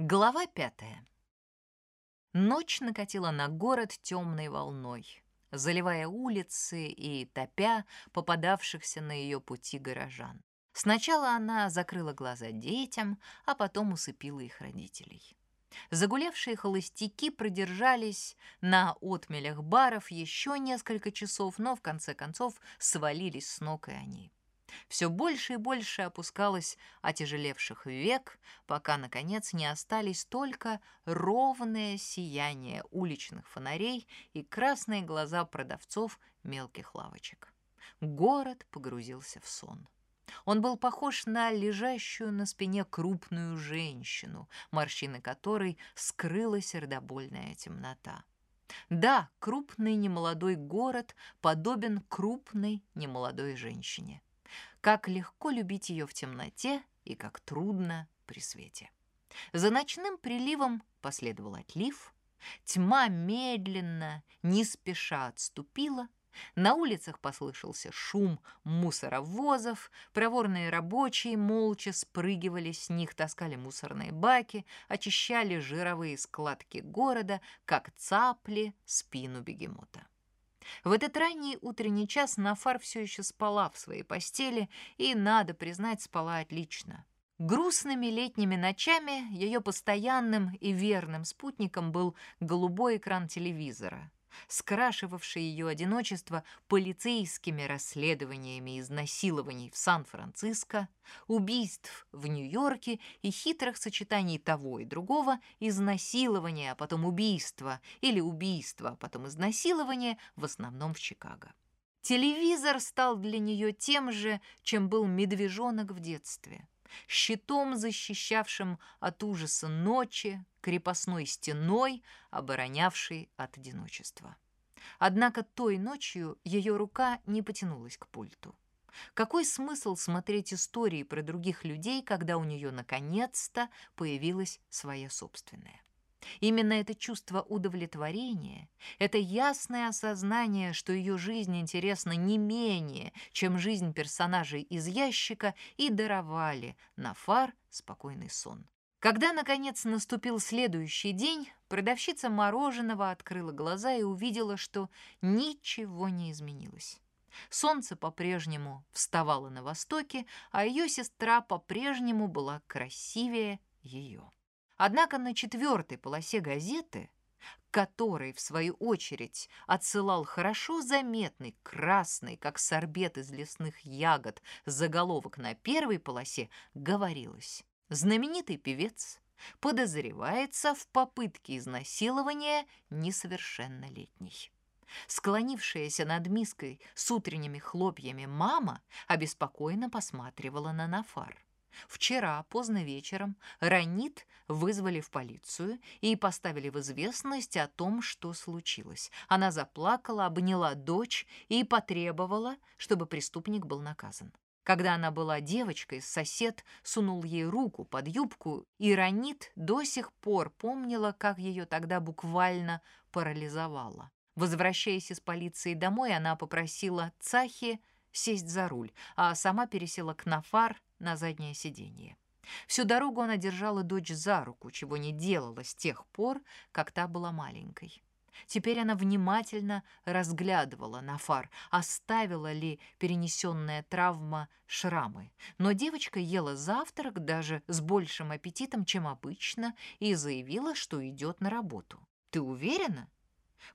Глава пятая. Ночь накатила на город темной волной, заливая улицы и топя попадавшихся на ее пути горожан. Сначала она закрыла глаза детям, а потом усыпила их родителей. Загулевшие холостяки продержались на отмелях баров еще несколько часов, но в конце концов свалились с ног и они. Все больше и больше опускалось отяжелевших век, пока, наконец, не остались только ровное сияние уличных фонарей и красные глаза продавцов мелких лавочек. Город погрузился в сон. Он был похож на лежащую на спине крупную женщину, морщины которой скрыла сердобольная темнота. Да, крупный немолодой город подобен крупной немолодой женщине. Как легко любить ее в темноте и как трудно при свете. За ночным приливом последовал отлив. Тьма медленно, не спеша отступила. На улицах послышался шум мусоровозов, проворные рабочие молча спрыгивали с них, таскали мусорные баки, очищали жировые складки города, как цапли спину бегемота. В этот ранний утренний час Нафар все еще спала в своей постели и, надо признать, спала отлично. Грустными летними ночами ее постоянным и верным спутником был голубой экран телевизора скрашивавший ее одиночество полицейскими расследованиями изнасилований в Сан-Франциско, убийств в Нью-Йорке и хитрых сочетаний того и другого, изнасилования, а потом убийства, или убийства, а потом изнасилования, в основном в Чикаго. Телевизор стал для нее тем же, чем был медвежонок в детстве щитом, защищавшим от ужаса ночи, крепостной стеной, оборонявшей от одиночества. Однако той ночью ее рука не потянулась к пульту. Какой смысл смотреть истории про других людей, когда у нее наконец-то появилась своя собственная? Именно это чувство удовлетворения, это ясное осознание, что ее жизнь интересна не менее, чем жизнь персонажей из ящика, и даровали на фар спокойный сон. Когда, наконец, наступил следующий день, продавщица мороженого открыла глаза и увидела, что ничего не изменилось. Солнце по-прежнему вставало на востоке, а ее сестра по-прежнему была красивее ее. Однако на четвертой полосе газеты, который, в свою очередь, отсылал хорошо заметный красный, как сорбет из лесных ягод, заголовок на первой полосе, говорилось «Знаменитый певец подозревается в попытке изнасилования несовершеннолетней». Склонившаяся над миской с утренними хлопьями мама обеспокоенно посматривала на Нафар. Вчера, поздно вечером, Ранит вызвали в полицию и поставили в известность о том, что случилось. Она заплакала, обняла дочь и потребовала, чтобы преступник был наказан. Когда она была девочкой, сосед сунул ей руку под юбку, и Ранит до сих пор помнила, как ее тогда буквально парализовало. Возвращаясь из полиции домой, она попросила Цахи сесть за руль, а сама пересела к Нафар на заднее сиденье. Всю дорогу она держала дочь за руку, чего не делала с тех пор, как та была маленькой. Теперь она внимательно разглядывала Нафар, оставила ли перенесенная травма шрамы. Но девочка ела завтрак даже с большим аппетитом, чем обычно, и заявила, что идет на работу. «Ты уверена?»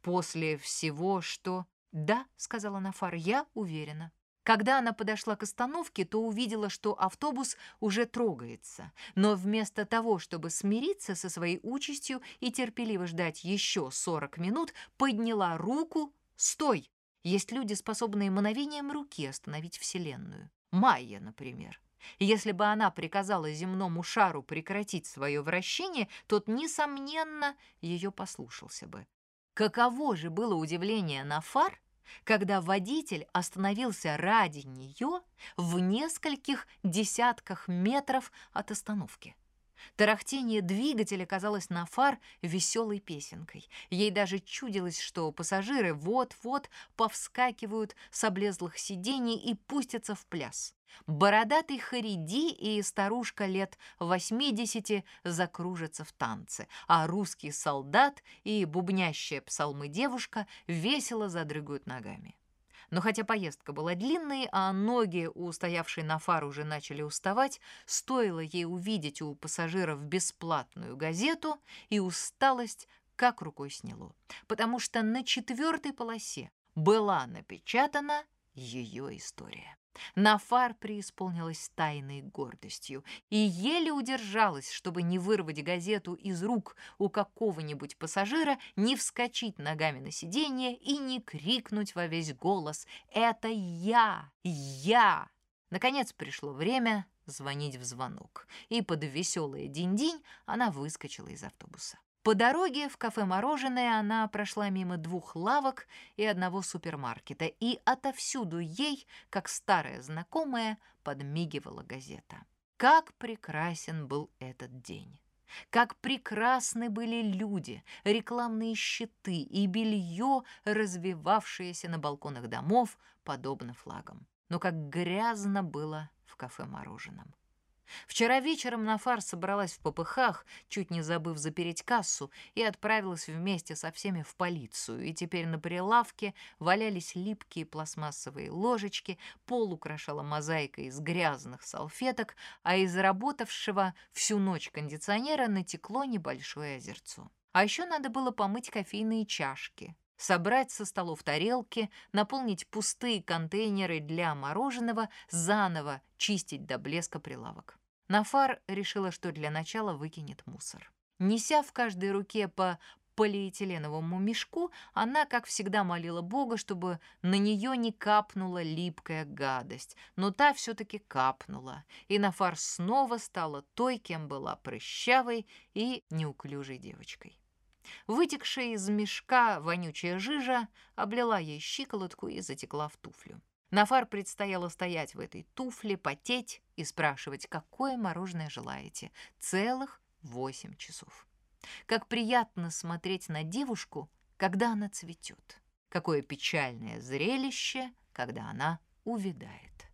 «После всего, что...» «Да», — сказала Нафар, — «я уверена». Когда она подошла к остановке, то увидела, что автобус уже трогается. Но вместо того, чтобы смириться со своей участью и терпеливо ждать еще 40 минут, подняла руку «Стой!» Есть люди, способные мановением руки остановить Вселенную. Майя, например. Если бы она приказала земному шару прекратить свое вращение, тот, несомненно, ее послушался бы. Каково же было удивление на фар, когда водитель остановился ради нее в нескольких десятках метров от остановки. Тарахтение двигателя казалось на фар веселой песенкой. Ей даже чудилось, что пассажиры вот-вот повскакивают с облезлых сидений и пустятся в пляс. Бородатый Хариди и старушка лет 80 закружатся в танце, а русский солдат и бубнящая псалмы девушка весело задрыгают ногами. Но хотя поездка была длинной, а ноги у на фар уже начали уставать, стоило ей увидеть у пассажиров бесплатную газету, и усталость как рукой сняло, потому что на четвертой полосе была напечатана ее история. Нафар преисполнилась тайной гордостью и еле удержалась, чтобы не вырвать газету из рук у какого-нибудь пассажира, не вскочить ногами на сиденье и не крикнуть во весь голос «Это я! Я!». Наконец пришло время звонить в звонок, и под веселое динь-динь она выскочила из автобуса. По дороге в кафе «Мороженое» она прошла мимо двух лавок и одного супермаркета, и отовсюду ей, как старая знакомая, подмигивала газета. Как прекрасен был этот день! Как прекрасны были люди, рекламные щиты и белье, развивавшееся на балконах домов, подобно флагам. Но как грязно было в кафе «Мороженом». Вчера вечером Нафар собралась в попыхах, чуть не забыв запереть кассу, и отправилась вместе со всеми в полицию, и теперь на прилавке валялись липкие пластмассовые ложечки, пол украшала мозаика из грязных салфеток, а из работавшего всю ночь кондиционера натекло небольшое озерцо. А еще надо было помыть кофейные чашки, собрать со столов тарелки, наполнить пустые контейнеры для мороженого, заново чистить до блеска прилавок. Нафар решила, что для начала выкинет мусор. Неся в каждой руке по полиэтиленовому мешку, она, как всегда, молила Бога, чтобы на нее не капнула липкая гадость. Но та все-таки капнула, и Нафар снова стала той, кем была прыщавой и неуклюжей девочкой. Вытекшая из мешка вонючая жижа облила ей щиколотку и затекла в туфлю. Нафар предстояло стоять в этой туфле, потеть и спрашивать, какое мороженое желаете. Целых восемь часов. Как приятно смотреть на девушку, когда она цветет. Какое печальное зрелище, когда она увядает.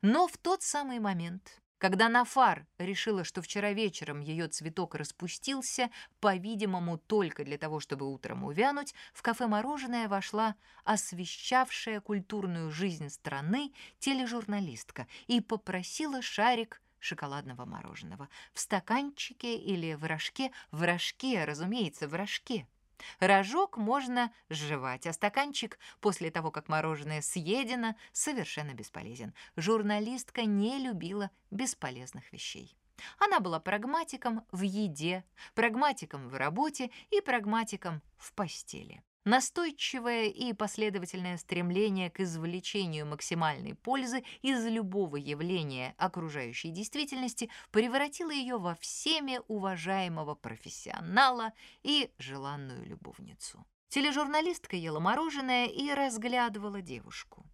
Но в тот самый момент, когда Нафар решила, что вчера вечером ее цветок распустился, по-видимому, только для того, чтобы утром увянуть, в кафе «Мороженое» вошла освещавшая культурную жизнь страны тележурналистка и попросила шарик шоколадного мороженого в стаканчике или в рожке, в рожке, разумеется, в рожке. Рожок можно сживать, а стаканчик после того, как мороженое съедено, совершенно бесполезен. Журналистка не любила бесполезных вещей. Она была прагматиком в еде, прагматиком в работе и прагматиком в постели. Настойчивое и последовательное стремление к извлечению максимальной пользы из любого явления окружающей действительности превратило ее во всеми уважаемого профессионала и желанную любовницу. Тележурналистка ела мороженое и разглядывала девушку.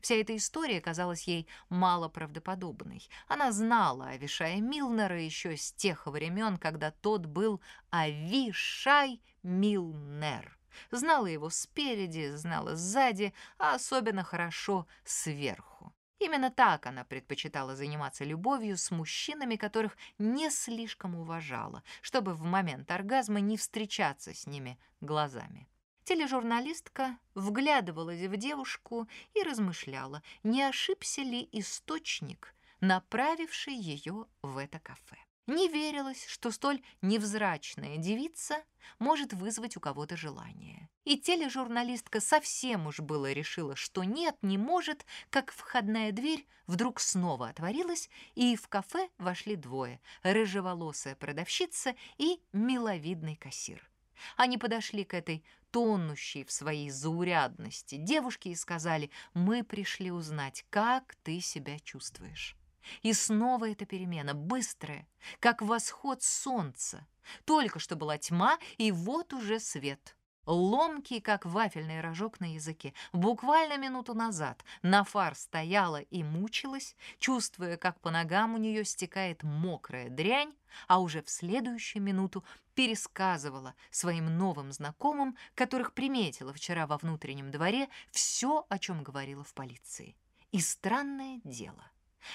Вся эта история казалась ей малоправдоподобной. Она знала Авишая Милнера еще с тех времен, когда тот был Авишай Милнер. Знала его спереди, знала сзади, а особенно хорошо сверху. Именно так она предпочитала заниматься любовью с мужчинами, которых не слишком уважала, чтобы в момент оргазма не встречаться с ними глазами. Тележурналистка вглядывалась в девушку и размышляла, не ошибся ли источник, направивший ее в это кафе. Не верилось, что столь невзрачная девица может вызвать у кого-то желание. И тележурналистка совсем уж было решила, что нет, не может, как входная дверь вдруг снова отворилась, и в кафе вошли двое — рыжеволосая продавщица и миловидный кассир. Они подошли к этой тонущей в своей заурядности девушке и сказали, «Мы пришли узнать, как ты себя чувствуешь». И снова эта перемена, быстрая, как восход солнца. Только что была тьма, и вот уже свет. ломкий, как вафельный рожок на языке. Буквально минуту назад Нафар стояла и мучилась, чувствуя, как по ногам у нее стекает мокрая дрянь, а уже в следующую минуту пересказывала своим новым знакомым, которых приметила вчера во внутреннем дворе, все, о чем говорила в полиции. И странное дело,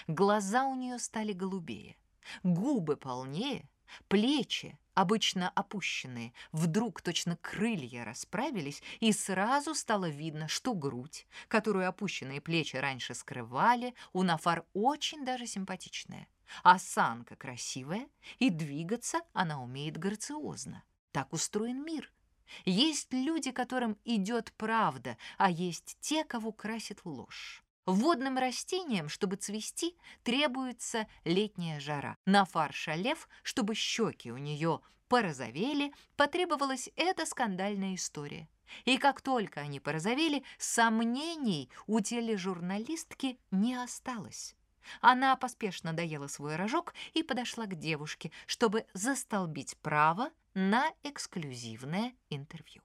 глаза у нее стали голубее, губы полнее, плечи обычно опущенные, вдруг точно крылья расправились, и сразу стало видно, что грудь, которую опущенные плечи раньше скрывали, у Нафар очень даже симпатичная. Осанка красивая, и двигаться она умеет грациозно. Так устроен мир. Есть люди, которым идет правда, а есть те, кого красит ложь. Водным растениям, чтобы цвести, требуется летняя жара. На фаршалев, чтобы щеки у нее порозовели, потребовалась эта скандальная история. И как только они порозовели, сомнений у тележурналистки не осталось. Она поспешно доела свой рожок и подошла к девушке, чтобы застолбить право на эксклюзивное интервью.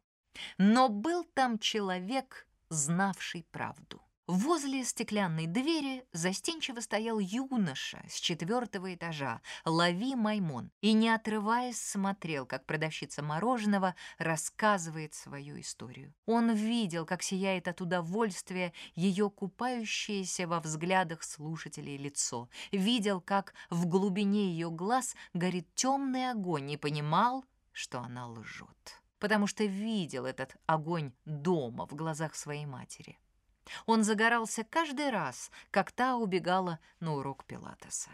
Но был там человек, знавший правду. Возле стеклянной двери застенчиво стоял юноша с четвертого этажа, Лави Маймон, и, не отрываясь, смотрел, как продавщица мороженого рассказывает свою историю. Он видел, как сияет от удовольствия ее купающееся во взглядах слушателей лицо, видел, как в глубине ее глаз горит темный огонь, и понимал, что она лжет, потому что видел этот огонь дома в глазах своей матери. Он загорался каждый раз, как та убегала на урок пилатеса.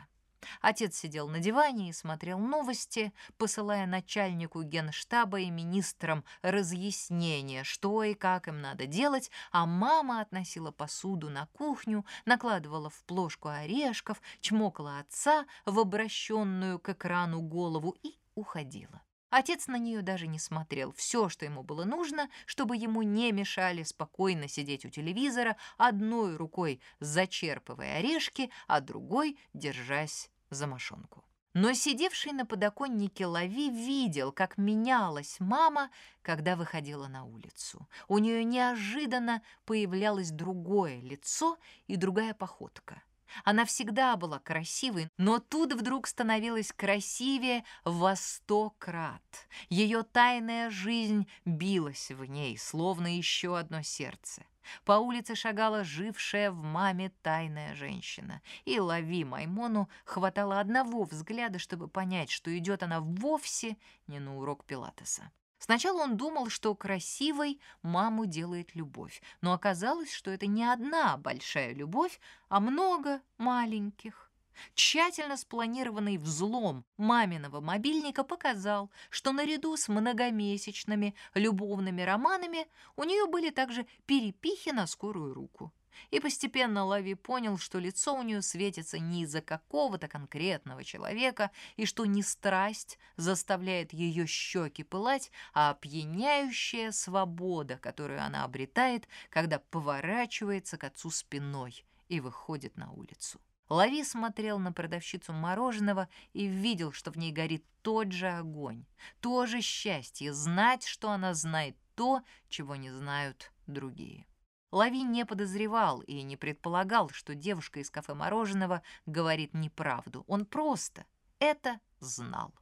Отец сидел на диване и смотрел новости, посылая начальнику генштаба и министрам разъяснения, что и как им надо делать, а мама относила посуду на кухню, накладывала в плошку орешков, чмокала отца в обращенную к экрану голову и уходила. Отец на нее даже не смотрел. Все, что ему было нужно, чтобы ему не мешали спокойно сидеть у телевизора, одной рукой зачерпывая орешки, а другой держась за мошонку. Но сидевший на подоконнике Лави видел, как менялась мама, когда выходила на улицу. У нее неожиданно появлялось другое лицо и другая походка. Она всегда была красивой, но тут вдруг становилась красивее во сто крат. Ее тайная жизнь билась в ней, словно еще одно сердце. По улице шагала жившая в маме тайная женщина, и лови Маймону хватало одного взгляда, чтобы понять, что идет она вовсе не на урок Пилатеса. Сначала он думал, что красивой маму делает любовь, но оказалось, что это не одна большая любовь, а много маленьких. Тщательно спланированный взлом маминого мобильника показал, что наряду с многомесячными любовными романами у нее были также перепихи на скорую руку. И постепенно Лави понял, что лицо у нее светится не из-за какого-то конкретного человека, и что не страсть заставляет ее щеки пылать, а опьяняющая свобода, которую она обретает, когда поворачивается к отцу спиной и выходит на улицу. Лави смотрел на продавщицу мороженого и видел, что в ней горит тот же огонь, то же счастье знать, что она знает то, чего не знают другие. Лави не подозревал и не предполагал, что девушка из кафе мороженого говорит неправду. Он просто это знал.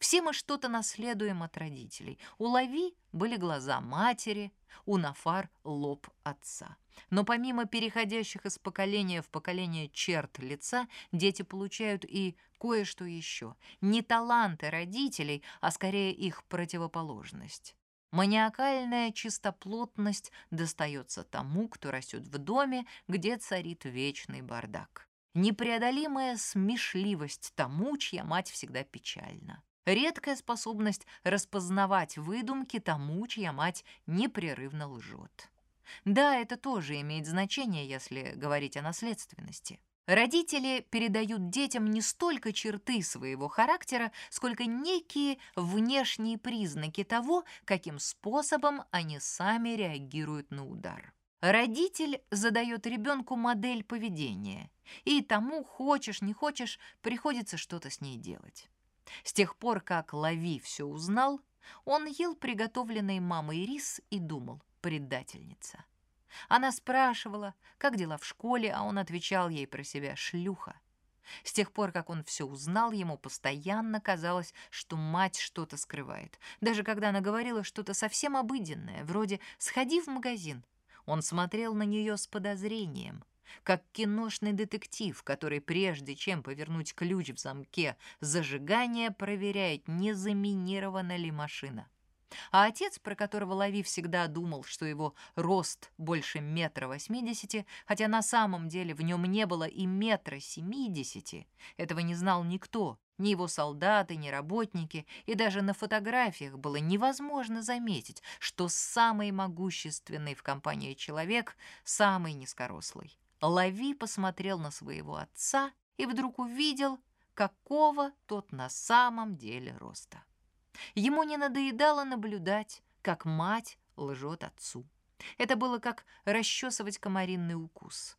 Все мы что-то наследуем от родителей. У Лави были глаза матери, у Нафар — лоб отца. Но помимо переходящих из поколения в поколение черт лица, дети получают и кое-что еще. Не таланты родителей, а скорее их противоположность. Маниакальная чистоплотность достается тому, кто растет в доме, где царит вечный бардак. Непреодолимая смешливость тому, чья мать всегда печальна. Редкая способность распознавать выдумки тому, чья мать непрерывно лжет. Да, это тоже имеет значение, если говорить о наследственности. Родители передают детям не столько черты своего характера, сколько некие внешние признаки того, каким способом они сами реагируют на удар. Родитель задает ребенку модель поведения, и тому, хочешь не хочешь, приходится что-то с ней делать. С тех пор, как Лави все узнал, Он ел приготовленный мамой рис и думал «предательница». Она спрашивала, как дела в школе, а он отвечал ей про себя «шлюха». С тех пор, как он все узнал, ему постоянно казалось, что мать что-то скрывает. Даже когда она говорила что-то совсем обыденное, вроде «сходи в магазин», он смотрел на нее с подозрением, как киношный детектив, который прежде чем повернуть ключ в замке зажигания, проверяет, не заминирована ли машина. А отец, про которого Лави всегда думал, что его рост больше метра восьмидесяти, хотя на самом деле в нем не было и метра семидесяти, этого не знал никто, ни его солдаты, ни работники, и даже на фотографиях было невозможно заметить, что самый могущественный в компании человек самый низкорослый. Лави посмотрел на своего отца и вдруг увидел, какого тот на самом деле роста. Ему не надоедало наблюдать, как мать лжет отцу. Это было как расчесывать комаринный укус.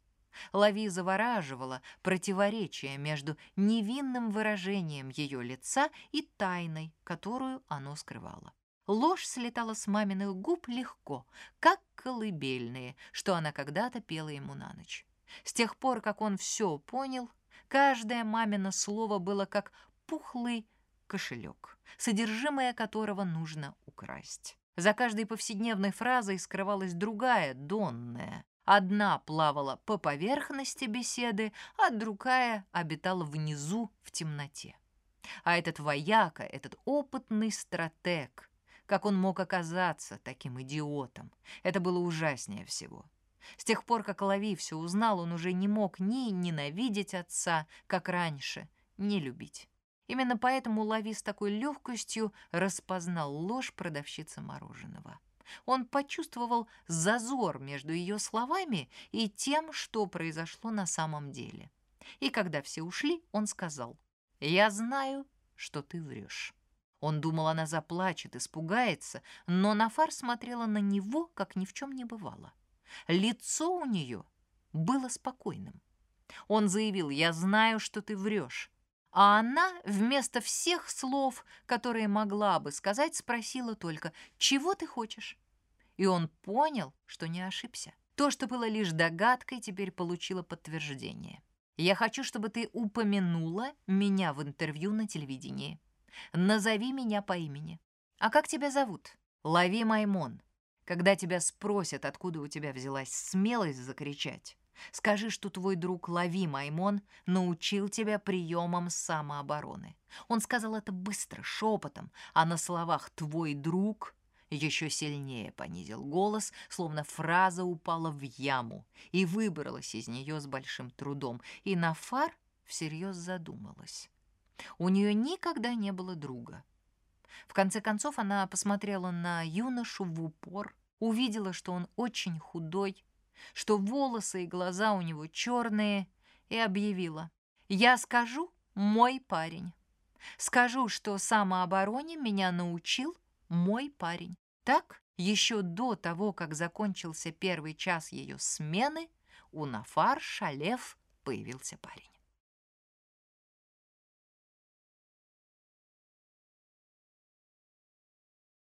Лави завораживала противоречие между невинным выражением ее лица и тайной, которую оно скрывало. Ложь слетала с маминых губ легко, как колыбельные, что она когда-то пела ему на ночь. С тех пор, как он все понял, каждое мамино слово было как пухлый кошелек, содержимое которого нужно украсть. За каждой повседневной фразой скрывалась другая, донная. Одна плавала по поверхности беседы, а другая обитала внизу в темноте. А этот вояка, этот опытный стратег, как он мог оказаться таким идиотом? Это было ужаснее всего. С тех пор, как Лави все узнал, он уже не мог ни ненавидеть отца, как раньше, ни любить. Именно поэтому Лави с такой легкостью распознал ложь продавщицы мороженого. Он почувствовал зазор между ее словами и тем, что произошло на самом деле. И когда все ушли, он сказал, «Я знаю, что ты врешь». Он думал, она заплачет, испугается, но Нафар смотрела на него, как ни в чем не бывало. Лицо у нее было спокойным. Он заявил, «Я знаю, что ты врешь. А она вместо всех слов, которые могла бы сказать, спросила только «Чего ты хочешь?» И он понял, что не ошибся. То, что было лишь догадкой, теперь получило подтверждение. «Я хочу, чтобы ты упомянула меня в интервью на телевидении. Назови меня по имени. А как тебя зовут? Лови Маймон. Когда тебя спросят, откуда у тебя взялась смелость закричать, Скажи, что твой друг Лави Маймон научил тебя приемам самообороны. Он сказал это быстро, шепотом, а на словах «твой друг» еще сильнее понизил голос, словно фраза упала в яму и выбралась из нее с большим трудом, и Нафар всерьез задумалась. У нее никогда не было друга. В конце концов она посмотрела на юношу в упор, увидела, что он очень худой, что волосы и глаза у него черные, и объявила. «Я скажу, мой парень. Скажу, что самообороне меня научил мой парень». Так, еще до того, как закончился первый час ее смены, у Нафар Шалев появился парень.